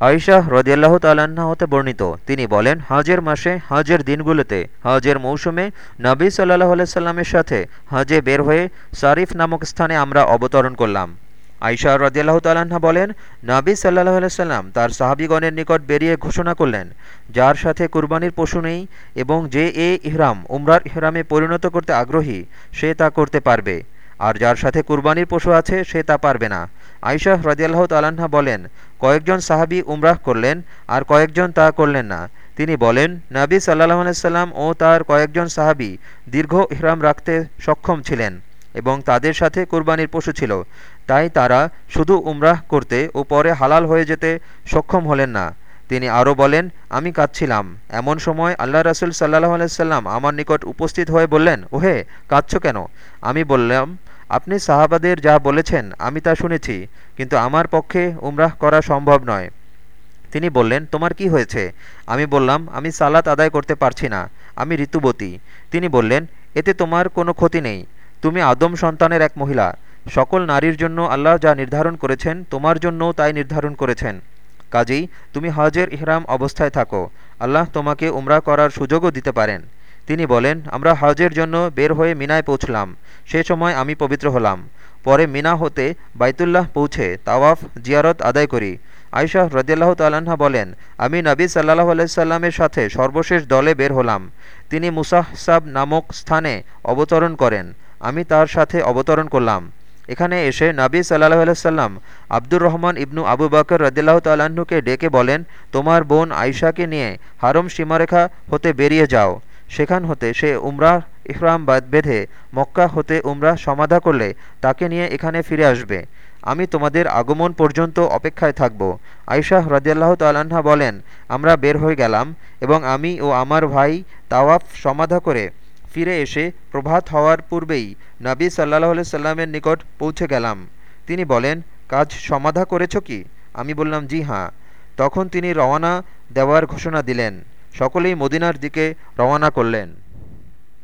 আইশাহ রদিয়াল্লাহ তাল্লাহ্ন হতে বর্ণিত। তিনি বলেন, হাজের মাসে, হাজের দিনগুলোতে, হজের মৌসুমে নবী সাল্লাহ সাল্লামের সাথে হাজে বের হয়ে সারিফ নামক স্থানে আমরা অবতরণ করলাম। আইশা রদিয়াল্লাহ তাল্লাহ্ন বলেন, নবী সাল্লাহ সাল্লাম তার সাহাবিগণের নিকট বেরিয়ে ঘোষণা করলেন, যার সাথে কুরবানির পশু নেই এবং যে এ ইহরাম, উমরার ইহরামে পরিণত করতে আগ্রহী, সে তা করতে পারবে। আর যার সাথে কুরবানির পশু আছে, সে তা পারবে না। আইশাহ রদিয়াল্লাহ তাল্লাহা বলেন, কয়েকজন সাহাবি উমরাহ করলেন আর কয়েকজন তা করলেন না। তিনি বলেন, নাবী সাল্লাহ আলাইসাল্লাম ও তার কয়েকজন সাহাবি দীর্ঘ ইহরাম রাখতে সক্ষম ছিলেন এবং তাদের সাথে কুরবানির পশু ছিল। তাই তারা শুধু উমরাহ করতে ও পরে হালাল হয়ে যেতে সক্ষম হলেন না। তিনি আরও বলেন, আমি কাঁদছিলাম। এমন সময় আল্লাহ রাসুল সাল্লাহ আলাইসাল্লাম আমার নিকট উপস্থিত হয়ে বললেন, ওহে, কাঁদছ কেন? আমি বললাম, আপনি সাহাবাদের যা বলেছেন, আমি তা শুনেছি, কিন্তু আমার পক্ষে উমরাহ করা সম্ভব নয়। তিনি বললেন, তোমার কি হয়েছে? আমি বললাম, আমি সালাত আদায় করতে পারছি না, আমি ঋতুবতী। তিনি বললেন, এতে তোমার কোনো ক্ষতি নেই, তুমি আদম সন্তানের এক মহিলা। সকল নারীর জন্য আল্লাহ যা নির্ধারণ করেছেন, তোমার জন্যও তাই নির্ধারণ করেছেন। কাজেই তুমি হজের ইহরাম অবস্থায় থাকো। আল্লাহ তোমাকে উমরা করার সুযোগও দিতে পারেন। তিনি বলেন, আমরা হজের জন্য বের হয়ে মিনায় পৌঁছলাম। সে সময় আমি পবিত্র হলাম। পরে মিনা হতে বাইতুল্লাহ পৌঁছে তাওয়াফ, জিয়ারত আদায় করি। আয়শাহ রদিয়াল্লাহ তাল্লাহা বলেন, আমি নবী সাল্লাহ আলাইসাল্লামের সাথে সর্বশেষ দলে বের হলাম। তিনি মুসাহসাব নামক স্থানে অবতরণ করেন। আমি তার সাথে অবতরণ করলাম। এখানে এসে নাবী সাল্লাহ আলাইসাল্লাম আব্দুর রহমান ইবনু আবু বকর রদিল্লাহ তাল্লাহ্নকে ডেকে বলেন, তোমার বোন আয়শাকে নিয়ে হারম সীমারেখা হতে বেরিয়ে যাও। সেখান হতে সে উমরাহ ইহরাম বেঁধে মক্কা হতে উমরাহ সমাধা করলে তাকে নিয়ে এখানে ফিরে আসবে। আমি তোমাদের আগমন পর্যন্ত অপেক্ষায় থাকব। আয়শাহ রদিয়াল্লাহ তাল্লাহা বলেন, আমরা বের হয়ে গেলাম এবং আমি ও আমার ভাই তাওয়াফ সমাধা করে ফিরে এসে প্রভাত হওয়ার পূর্বেই নাবী সাল্লাহ সাল্লামের নিকট পৌঁছে গেলাম। তিনি বলেন, কাজ সমাধা করেছ কি? আমি বললাম, জি হ্যাঁ। তখন তিনি রওনা দেওয়ার ঘোষণা দিলেন। সকলেই মদিনার দিকে রওনা করলেন।